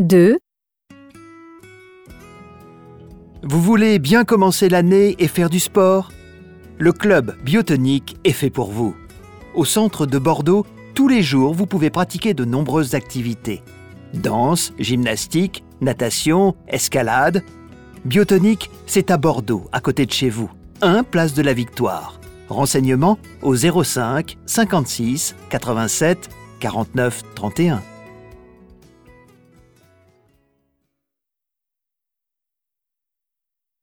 2, Vous voulez bien commencer l'année et faire du sport? Le club biotonique est fait pour vous. Au centre de Bordeaux, tous les jours, vous pouvez pratiquer de nombreuses activités. Danse, gymnastique, natation, escalade. Biotonique, c'est à Bordeaux, à côté de chez vous. 1 place de la Victoire. Renseignements au 05 56 87 49 31.